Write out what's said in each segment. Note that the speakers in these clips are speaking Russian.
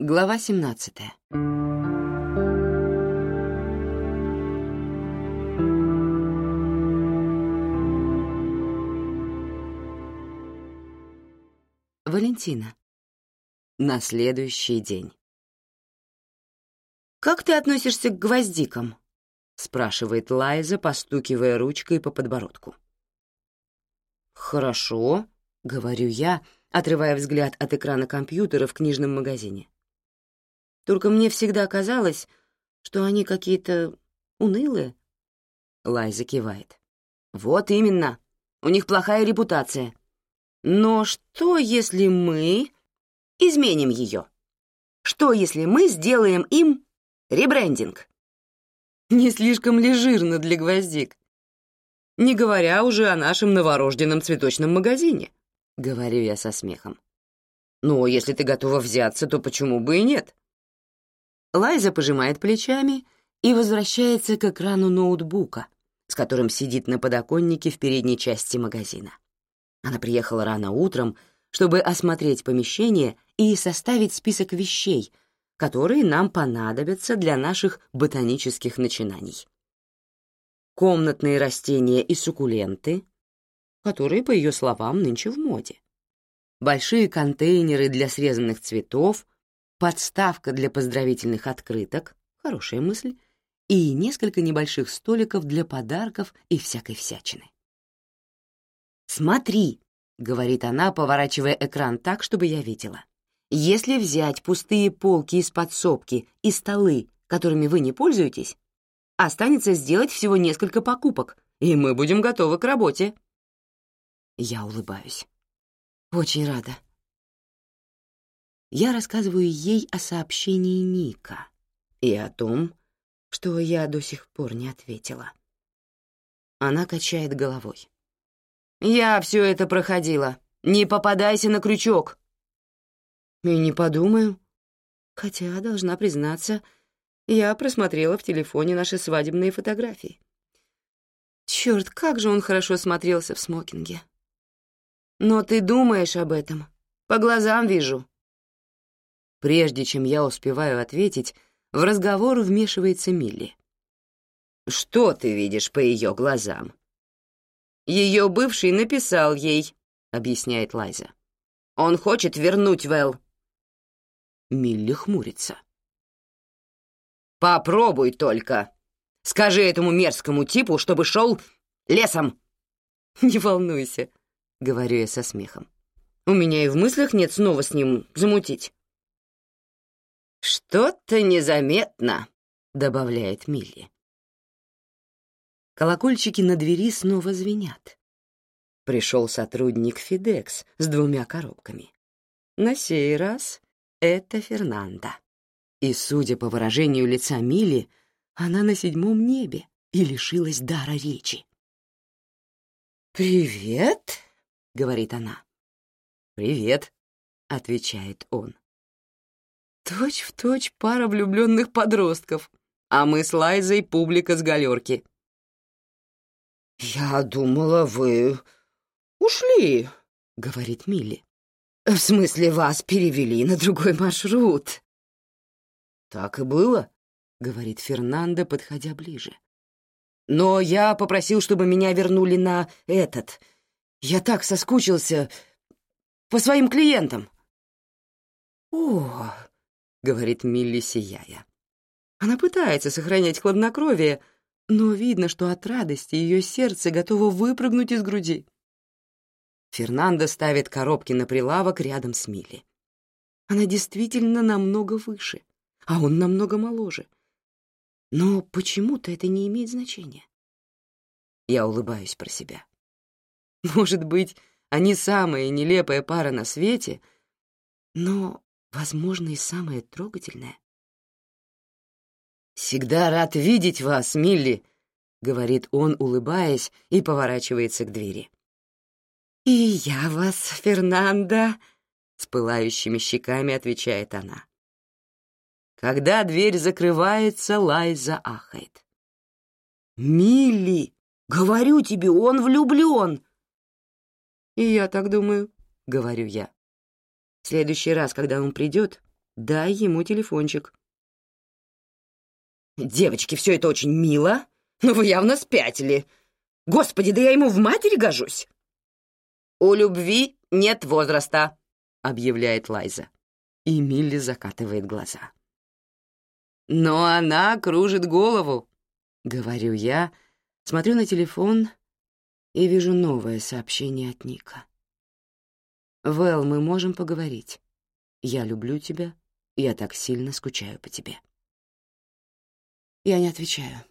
Глава 17. Валентина. На следующий день. «Как ты относишься к гвоздикам?» — спрашивает Лайза, постукивая ручкой по подбородку. «Хорошо», — говорю я, отрывая взгляд от экрана компьютера в книжном магазине. Только мне всегда казалось, что они какие-то унылые. Лайза кивает. Вот именно. У них плохая репутация. Но что, если мы изменим ее? Что, если мы сделаем им ребрендинг? Не слишком ли жирно для гвоздик? Не говоря уже о нашем новорожденном цветочном магазине, говорю я со смехом. Но если ты готова взяться, то почему бы и нет? Лайза пожимает плечами и возвращается к экрану ноутбука, с которым сидит на подоконнике в передней части магазина. Она приехала рано утром, чтобы осмотреть помещение и составить список вещей, которые нам понадобятся для наших ботанических начинаний. Комнатные растения и суккуленты, которые, по ее словам, нынче в моде. Большие контейнеры для срезанных цветов — подставка для поздравительных открыток, хорошая мысль, и несколько небольших столиков для подарков и всякой всячины. «Смотри», — говорит она, поворачивая экран так, чтобы я видела. «Если взять пустые полки из подсобки и столы, которыми вы не пользуетесь, останется сделать всего несколько покупок, и мы будем готовы к работе». Я улыбаюсь. «Очень рада», я рассказываю ей о сообщении Ника и о том, что я до сих пор не ответила. Она качает головой. «Я все это проходила. Не попадайся на крючок». «И не подумаю. Хотя, должна признаться, я просмотрела в телефоне наши свадебные фотографии. Черт, как же он хорошо смотрелся в смокинге. Но ты думаешь об этом. По глазам вижу. Прежде чем я успеваю ответить, в разговор вмешивается Милли. «Что ты видишь по ее глазам?» «Ее бывший написал ей», — объясняет Лайза. «Он хочет вернуть Вэл». Милли хмурится. «Попробуй только. Скажи этому мерзкому типу, чтобы шел лесом». «Не волнуйся», — говорю я со смехом. «У меня и в мыслях нет снова с ним замутить». «Что-то незаметно», — добавляет Милли. Колокольчики на двери снова звенят. Пришел сотрудник Фидекс с двумя коробками. На сей раз это Фернанда. И, судя по выражению лица Милли, она на седьмом небе и лишилась дара речи. «Привет», — говорит она. «Привет», — отвечает он. Точь в точь пара влюбленных подростков, а мы с Лайзой публика с галерки. «Я думала, вы ушли», — говорит Милли. «В смысле, вас перевели на другой маршрут?» «Так и было», — говорит Фернандо, подходя ближе. «Но я попросил, чтобы меня вернули на этот. Я так соскучился по своим клиентам». «О, — говорит Милли, сияя. Она пытается сохранять хладнокровие, но видно, что от радости ее сердце готово выпрыгнуть из груди. Фернандо ставит коробки на прилавок рядом с Милли. Она действительно намного выше, а он намного моложе. Но почему-то это не имеет значения. Я улыбаюсь про себя. Может быть, они самая нелепая пара на свете, но возможно, и самое трогательное. «Всегда рад видеть вас, Милли», — говорит он, улыбаясь, и поворачивается к двери. «И я вас, Фернандо», — с пылающими щеками отвечает она. Когда дверь закрывается, Лайза ахает. «Милли, говорю тебе, он влюблен!» «И я так думаю», — говорю я следующий раз, когда он придет, дай ему телефончик. «Девочки, все это очень мило, но вы явно спятили. Господи, да я ему в матери гожусь!» «У любви нет возраста», — объявляет Лайза. И Милли закатывает глаза. «Но она кружит голову», — говорю я, смотрю на телефон и вижу новое сообщение от Ника. «Вэл, мы можем поговорить. Я люблю тебя, я так сильно скучаю по тебе». Я не отвечаю.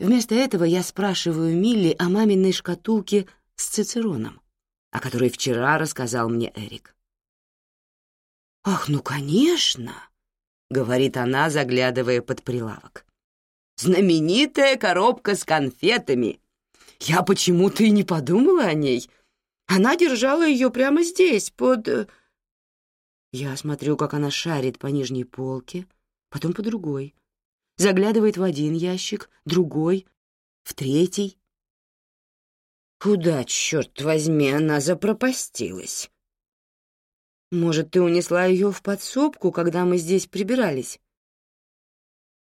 Вместо этого я спрашиваю Милли о маминой шкатулке с цицероном, о которой вчера рассказал мне Эрик. «Ах, ну, конечно!» — говорит она, заглядывая под прилавок. «Знаменитая коробка с конфетами! Я почему-то и не подумала о ней. Она держала ее прямо здесь, под...» э, Я смотрю, как она шарит по нижней полке, потом по другой, заглядывает в один ящик, другой, в третий. Куда, черт возьми, она запропастилась? Может, ты унесла ее в подсобку, когда мы здесь прибирались?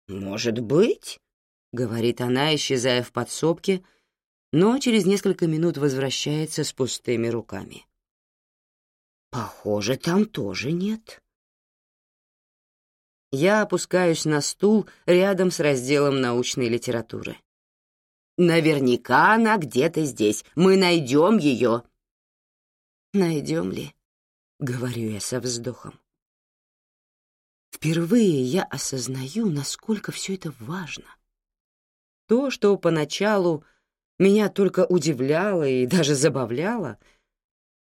Может быть, — говорит она, исчезая в подсобке, но через несколько минут возвращается с пустыми руками. Похоже, там тоже нет. Я опускаюсь на стул рядом с разделом научной литературы. Наверняка она где-то здесь. Мы найдем ее. Найдем ли? Говорю я со вздохом. Впервые я осознаю, насколько все это важно. То, что поначалу меня только удивляло и даже забавляло,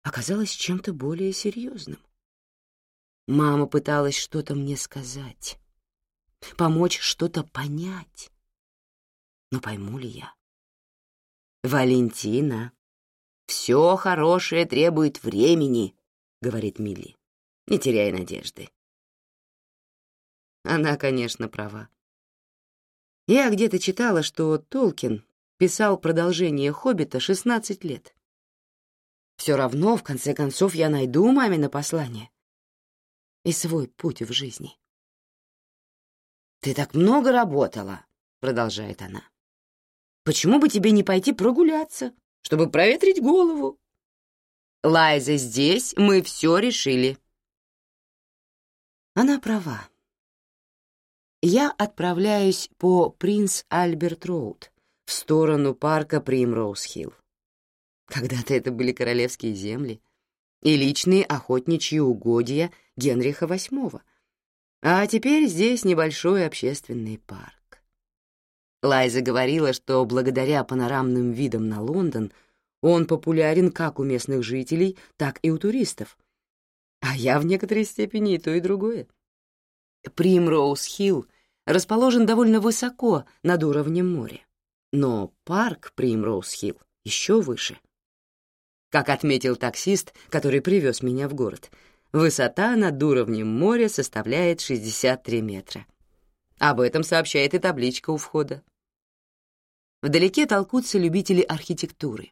оказалось чем-то более серьезным. Мама пыталась что-то мне сказать, помочь что-то понять. Но пойму ли я? «Валентина, все хорошее требует времени», — говорит Милли. «Не теряй надежды». Она, конечно, права. Я где-то читала, что Толкин писал продолжение «Хоббита» 16 лет. Все равно, в конце концов, я найду мамино послание и свой путь в жизни. «Ты так много работала», — продолжает она. «Почему бы тебе не пойти прогуляться, чтобы проветрить голову?» «Лайза, здесь мы все решили». Она права. Я отправляюсь по Принц Альберт Роуд в сторону парка Примроуз-Хилл. Когда-то это были королевские земли и личные охотничьи угодья Генриха VIII. А теперь здесь небольшой общественный парк. Лайза говорила, что благодаря панорамным видам на Лондон он популярен как у местных жителей, так и у туристов. А я в некоторой степени и то, и другое. Примроуз-Хилл расположен довольно высоко над уровнем моря, но парк Примроуз-Хилл еще выше. Как отметил таксист, который привез меня в город — Высота над уровнем моря составляет 63 метра. Об этом сообщает и табличка у входа. Вдалеке толкутся любители архитектуры.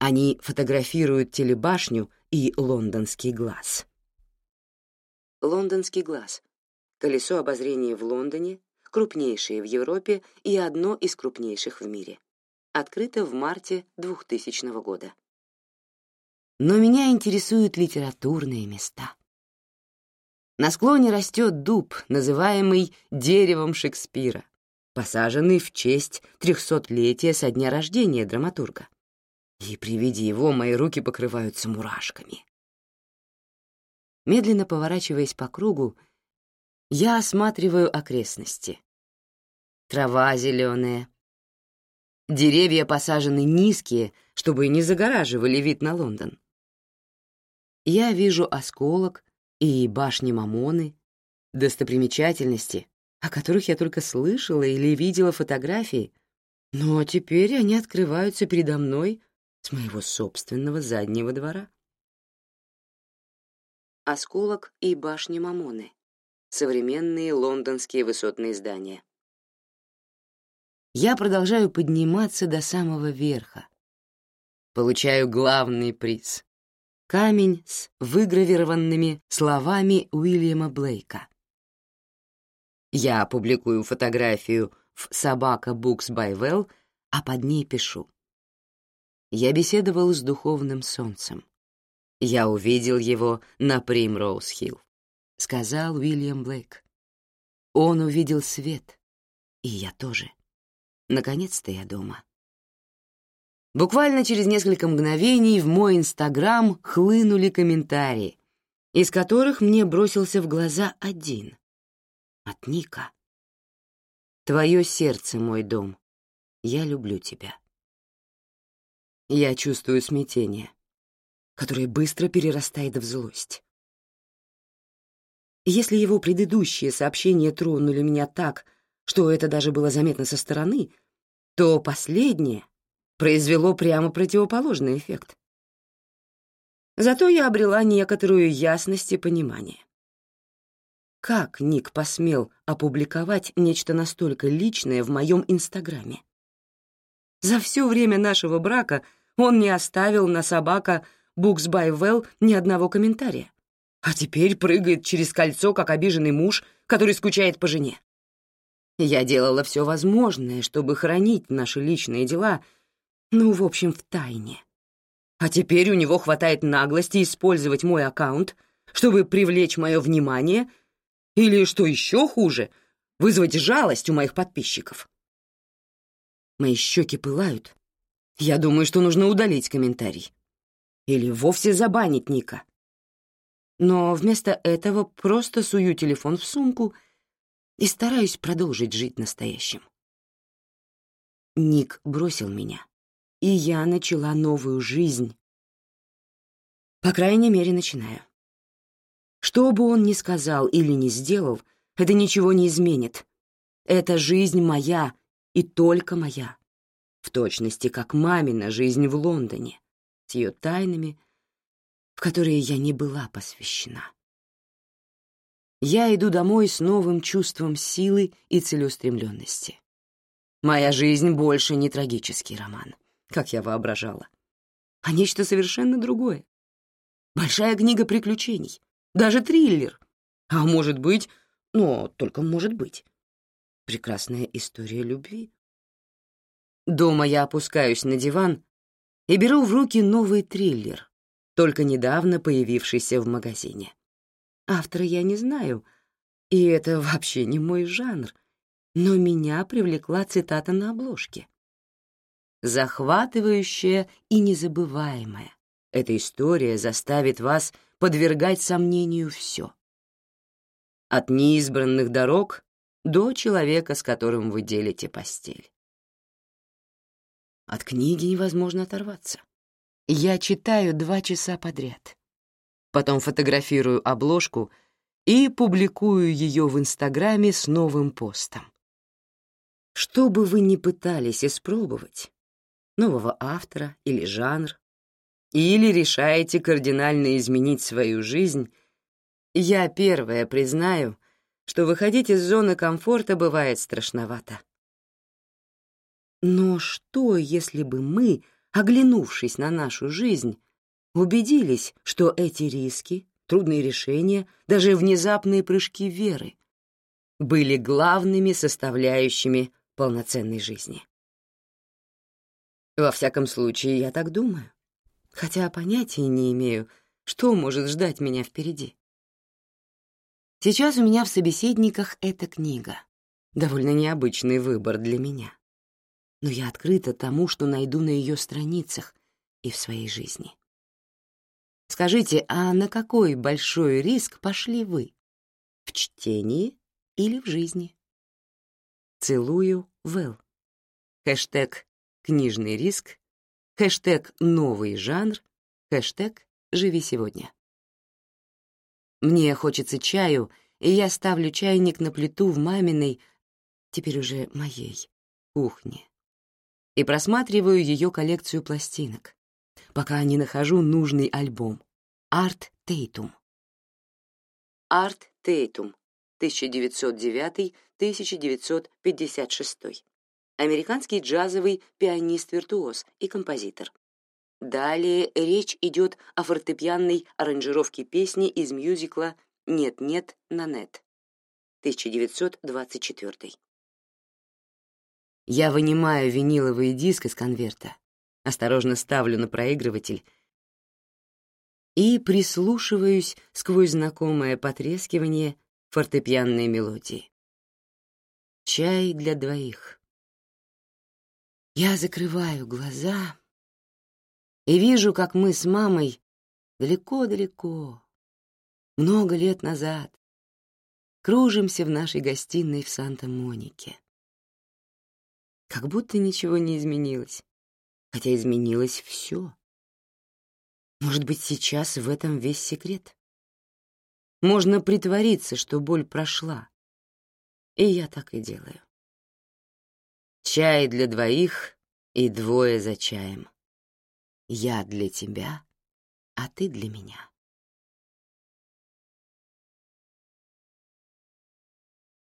Они фотографируют телебашню и лондонский глаз. Лондонский глаз — колесо обозрения в Лондоне, крупнейшее в Европе и одно из крупнейших в мире. Открыто в марте 2000 года. Но меня интересуют литературные места. На склоне растет дуб, называемый деревом Шекспира, посаженный в честь трехсотлетия со дня рождения драматурга. И при виде его мои руки покрываются мурашками. Медленно поворачиваясь по кругу, я осматриваю окрестности. Трава зеленая. Деревья посажены низкие, чтобы не загораживали вид на Лондон. Я вижу осколок, и башни Мамоны, достопримечательности, о которых я только слышала или видела фотографии, но теперь они открываются передо мной с моего собственного заднего двора. Осколок и башни Мамоны. Современные лондонские высотные здания. Я продолжаю подниматься до самого верха. Получаю главный приз камень с выгравированными словами Уильяма Блейка. Я публикую фотографию в «Собака by Well», а под ней пишу. Я беседовал с духовным солнцем. Я увидел его на Примроуз-Хилл, сказал Уильям Блейк. Он увидел свет, и я тоже. Наконец-то я дома. Буквально через несколько мгновений в мой Инстаграм хлынули комментарии, из которых мне бросился в глаза один. От Ника. «Твое сердце, мой дом. Я люблю тебя». Я чувствую смятение, которое быстро перерастает в злость. Если его предыдущие сообщения тронули меня так, что это даже было заметно со стороны, то последнее произвело прямо противоположный эффект. Зато я обрела некоторую ясность и понимание. Как Ник посмел опубликовать нечто настолько личное в моем Инстаграме? За все время нашего брака он не оставил на собака Well ни одного комментария, а теперь прыгает через кольцо, как обиженный муж, который скучает по жене. Я делала все возможное, чтобы хранить наши личные дела — ну, в общем, в тайне. А теперь у него хватает наглости использовать мой аккаунт, чтобы привлечь мое внимание или, что еще хуже, вызвать жалость у моих подписчиков. Мои щеки пылают. Я думаю, что нужно удалить комментарий. Или вовсе забанить Ника. Но вместо этого просто сую телефон в сумку и стараюсь продолжить жить настоящим. Ник бросил меня и я начала новую жизнь. По крайней мере, начинаю. Что бы он ни сказал или ни сделал, это ничего не изменит. Эта жизнь моя и только моя. В точности, как мамина жизнь в Лондоне, с ее тайнами, в которые я не была посвящена. Я иду домой с новым чувством силы и целеустремленности. Моя жизнь больше не трагический роман как я воображала, а нечто совершенно другое. Большая книга приключений, даже триллер. А может быть, но только может быть, прекрасная история любви. Дома я опускаюсь на диван и беру в руки новый триллер, только недавно появившийся в магазине. Автора я не знаю, и это вообще не мой жанр, но меня привлекла цитата на обложке захватывающая и незабываемая. Эта история заставит вас подвергать сомнению все. От неизбранных дорог до человека, с которым вы делите постель. От книги невозможно оторваться. Я читаю два часа подряд. Потом фотографирую обложку и публикую ее в Инстаграме с новым постом. Что бы вы ни пытались испробовать, нового автора или жанр, или решаете кардинально изменить свою жизнь, я первая признаю, что выходить из зоны комфорта бывает страшновато. Но что, если бы мы, оглянувшись на нашу жизнь, убедились, что эти риски, трудные решения, даже внезапные прыжки веры были главными составляющими полноценной жизни? Во всяком случае, я так думаю. Хотя понятия не имею, что может ждать меня впереди. Сейчас у меня в собеседниках эта книга. Довольно необычный выбор для меня. Но я открыта тому, что найду на ее страницах и в своей жизни. Скажите, а на какой большой риск пошли вы? В чтении или в жизни? Целую, Вэл. Хэштег книжный риск, хэштег «новый жанр», хэштег «живи сегодня». Мне хочется чаю, и я ставлю чайник на плиту в маминой, теперь уже моей, кухне, и просматриваю ее коллекцию пластинок, пока не нахожу нужный альбом «Арт Тейтум». «Арт Тейтум», 1909-1956 американский джазовый пианист-виртуоз и композитор. Далее речь идет о фортепианной аранжировке песни из мюзикла «Нет-нет, Нанет» 1924. Я вынимаю виниловый диск из конверта, осторожно ставлю на проигрыватель и прислушиваюсь сквозь знакомое потрескивание фортепианной мелодии. Чай для двоих. Я закрываю глаза и вижу, как мы с мамой далеко-далеко, много лет назад, кружимся в нашей гостиной в Санта-Монике. Как будто ничего не изменилось, хотя изменилось все. Может быть, сейчас в этом весь секрет? Можно притвориться, что боль прошла. И я так и делаю. Чай для двоих и двое за чаем. Я для тебя, а ты для меня.